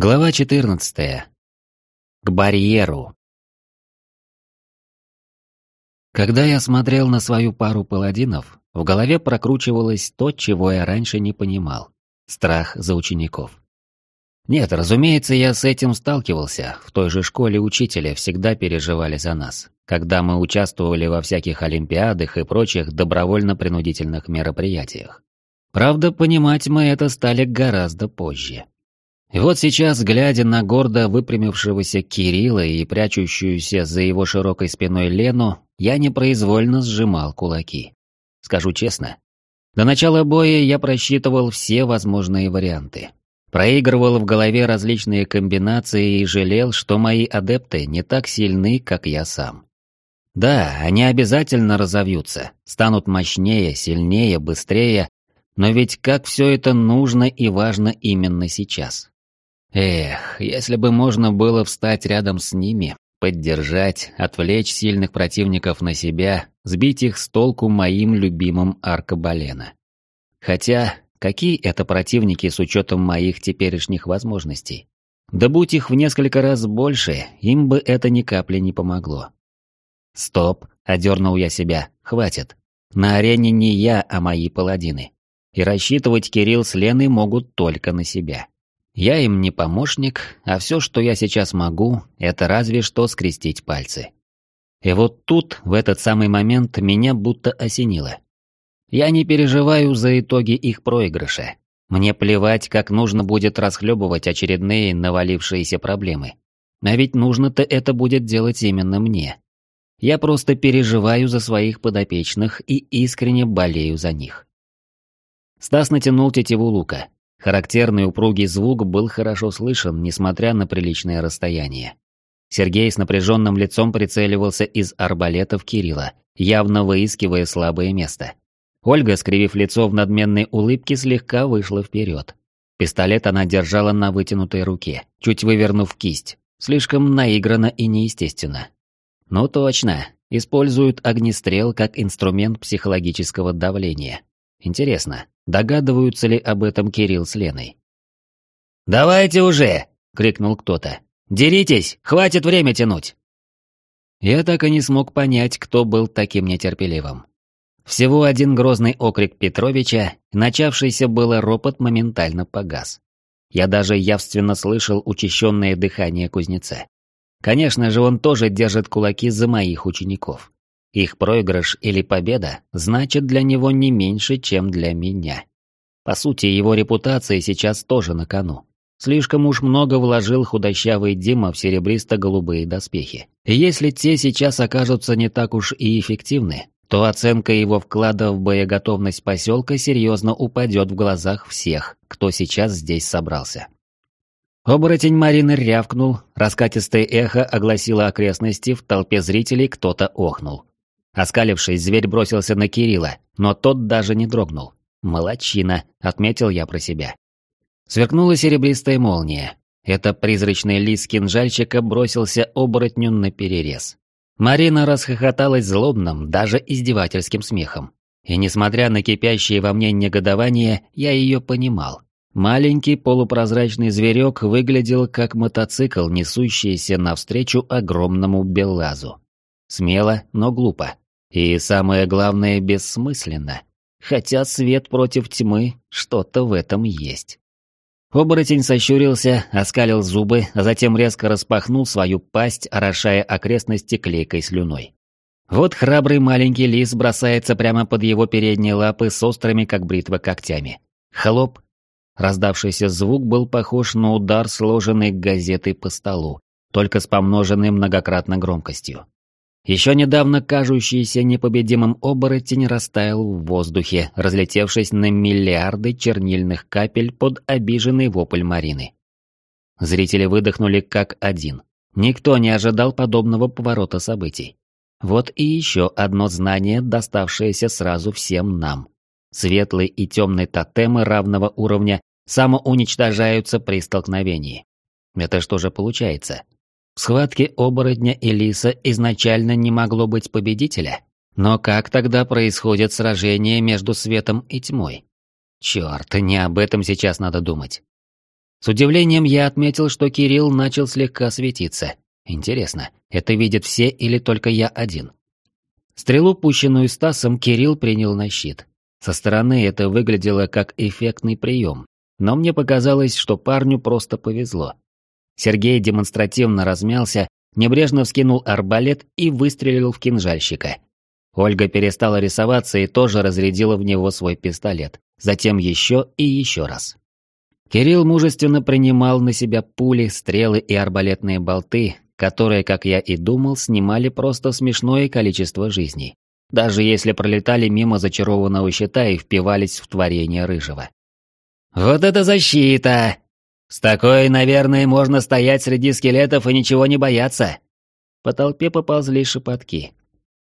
Глава 14. К барьеру. Когда я смотрел на свою пару паладинов, в голове прокручивалось то, чего я раньше не понимал. Страх за учеников. Нет, разумеется, я с этим сталкивался. В той же школе учителя всегда переживали за нас, когда мы участвовали во всяких олимпиадах и прочих добровольно-принудительных мероприятиях. Правда, понимать мы это стали гораздо позже. И вот сейчас, глядя на гордо выпрямившегося Кирилла и прячущуюся за его широкой спиной Лену, я непроизвольно сжимал кулаки. Скажу честно, до начала боя я просчитывал все возможные варианты. Проигрывал в голове различные комбинации и жалел, что мои адепты не так сильны, как я сам. Да, они обязательно разовьются, станут мощнее, сильнее, быстрее, но ведь как все это нужно и важно именно сейчас. Эх, если бы можно было встать рядом с ними, поддержать, отвлечь сильных противников на себя, сбить их с толку моим любимым аркабалена. Хотя, какие это противники с учетом моих теперешних возможностей? Да будь их в несколько раз больше, им бы это ни капли не помогло. Стоп, одернул я себя, хватит. На арене не я, а мои паладины. И рассчитывать Кирилл с Леной могут только на себя. Я им не помощник, а все, что я сейчас могу, это разве что скрестить пальцы. И вот тут, в этот самый момент, меня будто осенило. Я не переживаю за итоги их проигрыша. Мне плевать, как нужно будет расхлебывать очередные навалившиеся проблемы. А ведь нужно-то это будет делать именно мне. Я просто переживаю за своих подопечных и искренне болею за них. Стас натянул тетиву лука. Характерный упругий звук был хорошо слышен, несмотря на приличное расстояние. Сергей с напряженным лицом прицеливался из арбалетов Кирилла, явно выискивая слабое место. Ольга, скривив лицо в надменной улыбке, слегка вышла вперед. Пистолет она держала на вытянутой руке, чуть вывернув кисть. Слишком наигранно и неестественно. Ну точно, используют огнестрел как инструмент психологического давления. Интересно, Догадываются ли об этом Кирилл с Леной? «Давайте уже!» — крикнул кто-то. «Деритесь! Хватит время тянуть!» Я так и не смог понять, кто был таким нетерпеливым. Всего один грозный окрик Петровича, начавшийся было ропот моментально погас. Я даже явственно слышал учащенное дыхание кузнеца. Конечно же, он тоже держит кулаки за моих учеников. Их проигрыш или победа значит для него не меньше, чем для меня. По сути, его репутация сейчас тоже на кону. Слишком уж много вложил худощавый Дима в серебристо-голубые доспехи. И если те сейчас окажутся не так уж и эффективны, то оценка его вклада в боеготовность поселка серьезно упадет в глазах всех, кто сейчас здесь собрался. Оборотень Марины рявкнул, раскатистое эхо огласило окрестности, в толпе зрителей кто-то охнул. Оскалившись, зверь бросился на Кирилла, но тот даже не дрогнул. «Молодчина», — отметил я про себя. Сверкнула серебристая молния. Это призрачный лис кинжальщика бросился оборотню на перерез. Марина расхохоталась злобным, даже издевательским смехом. И несмотря на кипящее во мне негодование, я ее понимал. Маленький полупрозрачный зверек выглядел как мотоцикл, несущийся навстречу огромному беллазу. Смело, но глупо. И самое главное, бессмысленно. Хотя свет против тьмы, что-то в этом есть. Оборотень сощурился, оскалил зубы, а затем резко распахнул свою пасть, орошая окрестности клейкой слюной. Вот храбрый маленький лис бросается прямо под его передние лапы с острыми, как бритва, когтями. Хлоп. Раздавшийся звук был похож на удар, сложенной газетой по столу, только с помноженной многократно громкостью. Еще недавно кажущийся непобедимым оборотень растаял в воздухе, разлетевшись на миллиарды чернильных капель под обиженный вопль Марины. Зрители выдохнули как один. Никто не ожидал подобного поворота событий. Вот и еще одно знание, доставшееся сразу всем нам. Светлые и темные тотемы равного уровня самоуничтожаются при столкновении. Это что же получается? В схватке оборотня и лиса изначально не могло быть победителя. Но как тогда происходит сражение между светом и тьмой? Черт, не об этом сейчас надо думать. С удивлением я отметил, что Кирилл начал слегка светиться. Интересно, это видят все или только я один? Стрелу, пущенную Стасом, Кирилл принял на щит. Со стороны это выглядело как эффектный прием, но мне показалось, что парню просто повезло. Сергей демонстративно размялся, небрежно вскинул арбалет и выстрелил в кинжальщика. Ольга перестала рисоваться и тоже разрядила в него свой пистолет, затем еще и еще раз. Кирилл мужественно принимал на себя пули, стрелы и арбалетные болты, которые, как я и думал, снимали просто смешное количество жизней, даже если пролетали мимо зачарованного щита и впивались в творение Рыжего. «Вот это защита! С такой, наверное, можно стоять среди скелетов и ничего не бояться!» По толпе поползли шепотки.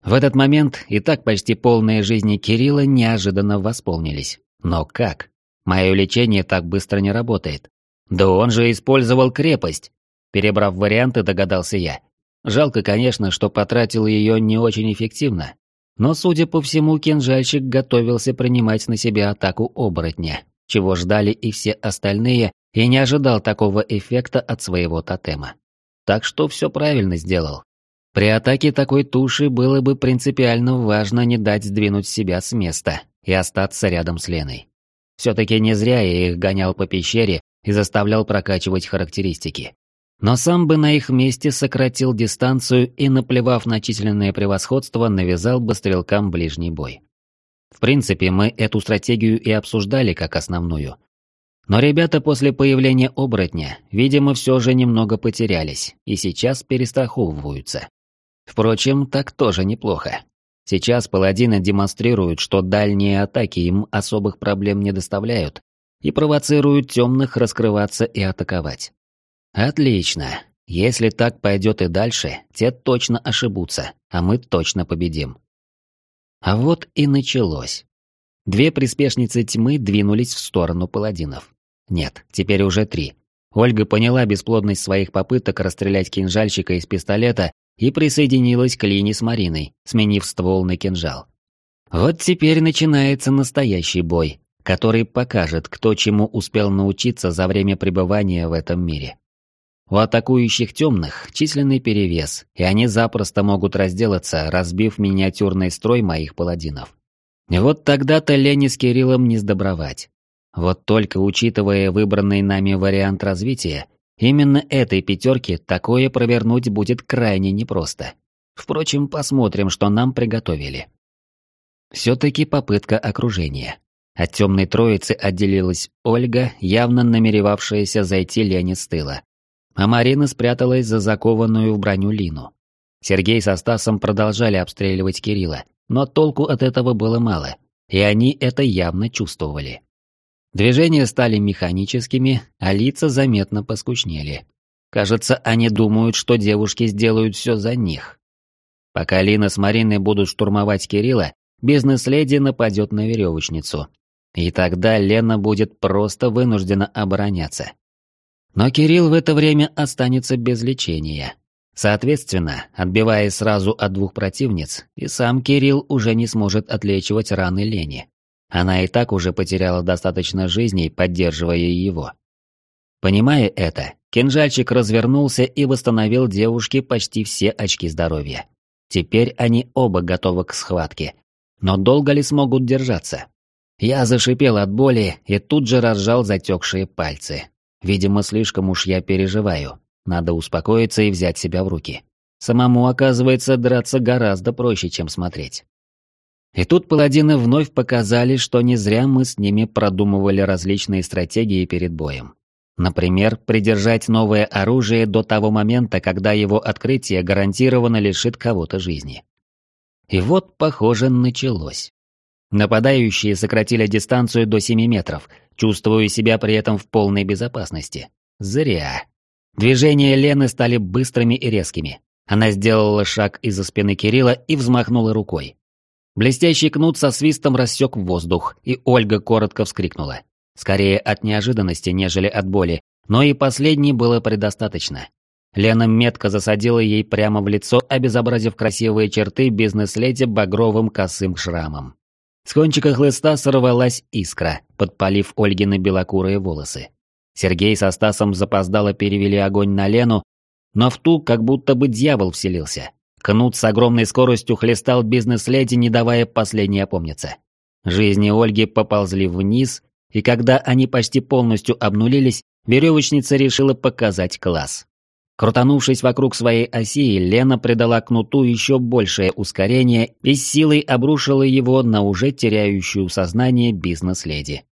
В этот момент и так почти полные жизни Кирилла неожиданно восполнились. Но как? Мое лечение так быстро не работает. Да он же использовал крепость. Перебрав варианты, догадался я. Жалко, конечно, что потратил ее не очень эффективно. Но, судя по всему, кинжальщик готовился принимать на себя атаку оборотня, чего ждали и все остальные, и не ожидал такого эффекта от своего тотема. Так что все правильно сделал. При атаке такой туши было бы принципиально важно не дать сдвинуть себя с места и остаться рядом с Леной. Все-таки не зря я их гонял по пещере и заставлял прокачивать характеристики. Но сам бы на их месте сократил дистанцию и, наплевав на численное превосходство, навязал бы стрелкам ближний бой. В принципе, мы эту стратегию и обсуждали как основную. Но ребята после появления оборотня, видимо, все же немного потерялись и сейчас перестраховываются. Впрочем, так тоже неплохо. Сейчас паладины демонстрируют, что дальние атаки им особых проблем не доставляют и провоцируют темных раскрываться и атаковать. Отлично. Если так пойдет и дальше, те точно ошибутся, а мы точно победим. А вот и началось. Две приспешницы тьмы двинулись в сторону паладинов. Нет, теперь уже три. Ольга поняла бесплодность своих попыток расстрелять кинжальщика из пистолета и присоединилась к Лине с Мариной, сменив ствол на кинжал. Вот теперь начинается настоящий бой, который покажет, кто чему успел научиться за время пребывания в этом мире. У атакующих темных численный перевес, и они запросто могут разделаться, разбив миниатюрный строй моих паладинов. Вот тогда-то Лене с Кириллом не сдобровать. Вот только учитывая выбранный нами вариант развития, Именно этой пятерке такое провернуть будет крайне непросто. Впрочем, посмотрим, что нам приготовили. Все-таки попытка окружения. От темной троицы отделилась Ольга, явно намеревавшаяся зайти Лене с тыла. А Марина спряталась за закованную в броню Лину. Сергей со Стасом продолжали обстреливать Кирилла, но толку от этого было мало, и они это явно чувствовали. Движения стали механическими, а лица заметно поскучнели. Кажется, они думают, что девушки сделают все за них. Пока Лина с Мариной будут штурмовать Кирилла, бизнес-леди нападет на веревочницу. И тогда Лена будет просто вынуждена обороняться. Но Кирилл в это время останется без лечения. Соответственно, отбиваясь сразу от двух противниц, и сам Кирилл уже не сможет отлечивать раны Лене. Она и так уже потеряла достаточно жизней, поддерживая его. Понимая это, кинжальчик развернулся и восстановил девушке почти все очки здоровья. Теперь они оба готовы к схватке. Но долго ли смогут держаться? Я зашипел от боли и тут же разжал затекшие пальцы. Видимо, слишком уж я переживаю. Надо успокоиться и взять себя в руки. Самому, оказывается, драться гораздо проще, чем смотреть. И тут паладины вновь показали, что не зря мы с ними продумывали различные стратегии перед боем. Например, придержать новое оружие до того момента, когда его открытие гарантированно лишит кого-то жизни. И вот, похоже, началось. Нападающие сократили дистанцию до 7 метров, чувствуя себя при этом в полной безопасности. Зря. Движения Лены стали быстрыми и резкими. Она сделала шаг из-за спины Кирилла и взмахнула рукой. Блестящий кнут со свистом рассек воздух, и Ольга коротко вскрикнула. Скорее от неожиданности, нежели от боли, но и последней было предостаточно. Лена метко засадила ей прямо в лицо, обезобразив красивые черты бизнес-леди багровым косым шрамом. С кончика хлыста сорвалась искра, подпалив Ольгины белокурые волосы. Сергей со Стасом запоздало перевели огонь на Лену, но в ту как будто бы дьявол вселился. Кнут с огромной скоростью хлестал бизнес-леди, не давая последней опомниться. Жизни Ольги поползли вниз, и когда они почти полностью обнулились, веревочница решила показать класс. Крутанувшись вокруг своей оси, Лена придала кнуту еще большее ускорение и с силой обрушила его на уже теряющую сознание бизнес-леди.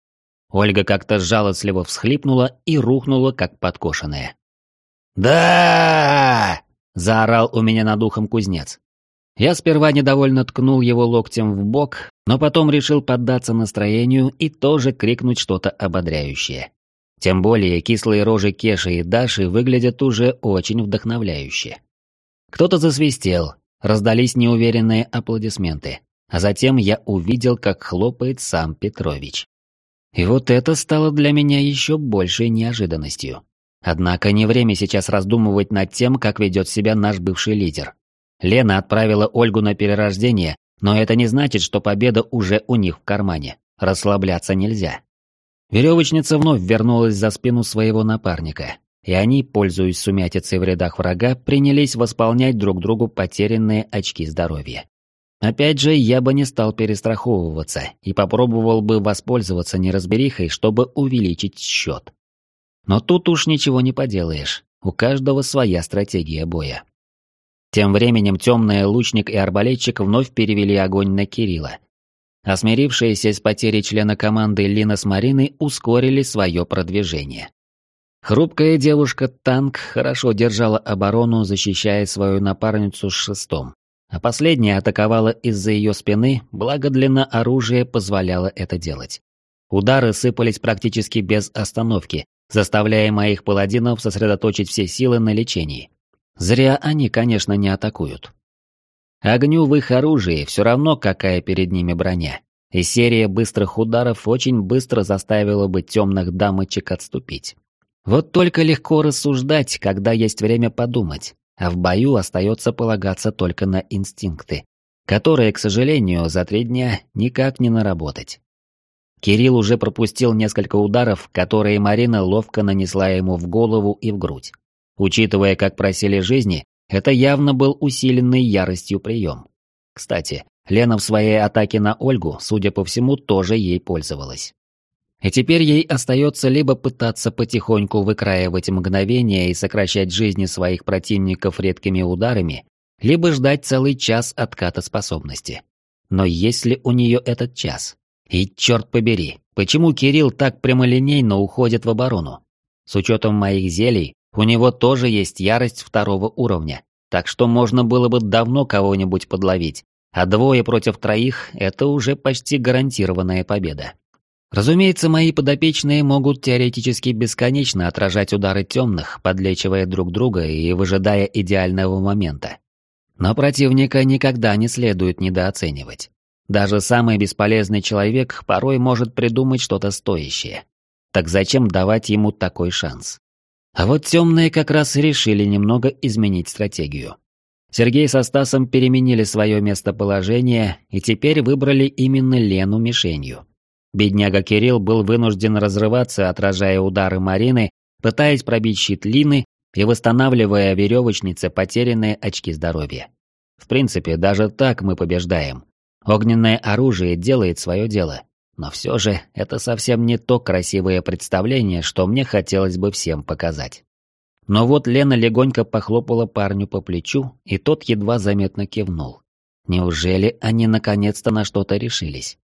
Ольга как-то жалостливо всхлипнула и рухнула, как подкошенная. «Да!» – заорал у меня над ухом кузнец. Я сперва недовольно ткнул его локтем в бок, но потом решил поддаться настроению и тоже крикнуть что-то ободряющее. Тем более кислые рожи Кеши и Даши выглядят уже очень вдохновляюще. Кто-то засвистел, раздались неуверенные аплодисменты, а затем я увидел, как хлопает сам Петрович. И вот это стало для меня еще большей неожиданностью. Однако не время сейчас раздумывать над тем, как ведет себя наш бывший лидер. Лена отправила Ольгу на перерождение, но это не значит, что победа уже у них в кармане. Расслабляться нельзя. Веревочница вновь вернулась за спину своего напарника, и они, пользуясь сумятицей в рядах врага, принялись восполнять друг другу потерянные очки здоровья. Опять же, я бы не стал перестраховываться и попробовал бы воспользоваться неразберихой, чтобы увеличить счет. Но тут уж ничего не поделаешь, у каждого своя стратегия боя. Тем временем темный лучник и арбалетчик вновь перевели огонь на Кирилла, Осмирившиеся с потерей члена команды Лина с Мариной ускорили свое продвижение. Хрупкая девушка-танк хорошо держала оборону, защищая свою напарницу с шестом. А последняя атаковала из-за ее спины, благо длина оружия позволяла это делать. Удары сыпались практически без остановки, заставляя моих паладинов сосредоточить все силы на лечении. Зря они, конечно, не атакуют. Огню в их оружии все равно, какая перед ними броня. И серия быстрых ударов очень быстро заставила бы темных дамочек отступить. Вот только легко рассуждать, когда есть время подумать, а в бою остается полагаться только на инстинкты, которые, к сожалению, за три дня никак не наработать. Кирилл уже пропустил несколько ударов, которые Марина ловко нанесла ему в голову и в грудь. Учитывая, как просили жизни, это явно был усиленный яростью прием. Кстати, Лена в своей атаке на Ольгу, судя по всему, тоже ей пользовалась. И теперь ей остается либо пытаться потихоньку выкраивать мгновения и сокращать жизни своих противников редкими ударами, либо ждать целый час отката способности. Но есть ли у нее этот час? И черт побери, почему Кирилл так прямолинейно уходит в оборону? С учетом моих зелий, у него тоже есть ярость второго уровня, так что можно было бы давно кого-нибудь подловить, а двое против троих – это уже почти гарантированная победа. Разумеется, мои подопечные могут теоретически бесконечно отражать удары темных, подлечивая друг друга и выжидая идеального момента. Но противника никогда не следует недооценивать. Даже самый бесполезный человек порой может придумать что-то стоящее. Так зачем давать ему такой шанс? А вот темные как раз решили немного изменить стратегию. Сергей со Стасом переменили свое местоположение и теперь выбрали именно Лену мишенью. Бедняга Кирилл был вынужден разрываться, отражая удары Марины, пытаясь пробить щит Лины и восстанавливая веревочнице потерянные очки здоровья. В принципе, даже так мы побеждаем. Огненное оружие делает свое дело. Но все же это совсем не то красивое представление, что мне хотелось бы всем показать. Но вот Лена легонько похлопала парню по плечу, и тот едва заметно кивнул. Неужели они наконец-то на что-то решились?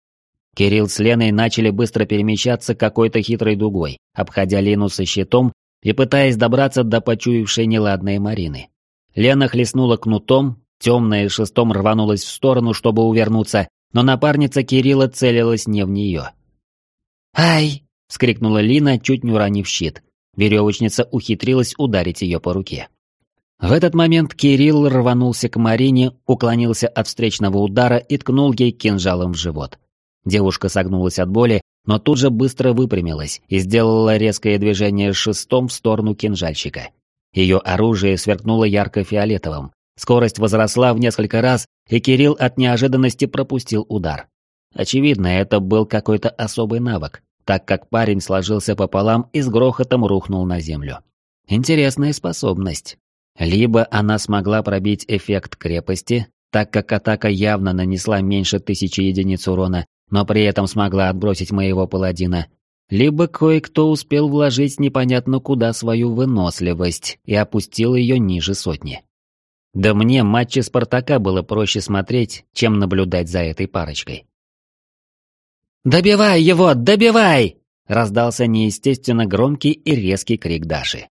Кирилл с Леной начали быстро перемещаться какой-то хитрой дугой, обходя Лену со щитом и пытаясь добраться до почуявшей неладной Марины. Лена хлестнула кнутом, темная шестом рванулась в сторону, чтобы увернуться, но напарница Кирилла целилась не в нее. «Ай!» — вскрикнула Лина, чуть не уронив щит. Веревочница ухитрилась ударить ее по руке. В этот момент Кирилл рванулся к Марине, уклонился от встречного удара и ткнул ей кинжалом в живот. Девушка согнулась от боли, но тут же быстро выпрямилась и сделала резкое движение шестом в сторону кинжальщика. Ее оружие сверкнуло ярко-фиолетовым, Скорость возросла в несколько раз, и Кирилл от неожиданности пропустил удар. Очевидно, это был какой-то особый навык, так как парень сложился пополам и с грохотом рухнул на землю. Интересная способность. Либо она смогла пробить эффект крепости, так как атака явно нанесла меньше тысячи единиц урона, но при этом смогла отбросить моего паладина, либо кое-кто успел вложить непонятно куда свою выносливость и опустил ее ниже сотни. Да мне матчи Спартака было проще смотреть, чем наблюдать за этой парочкой. «Добивай его, добивай!» раздался неестественно громкий и резкий крик Даши.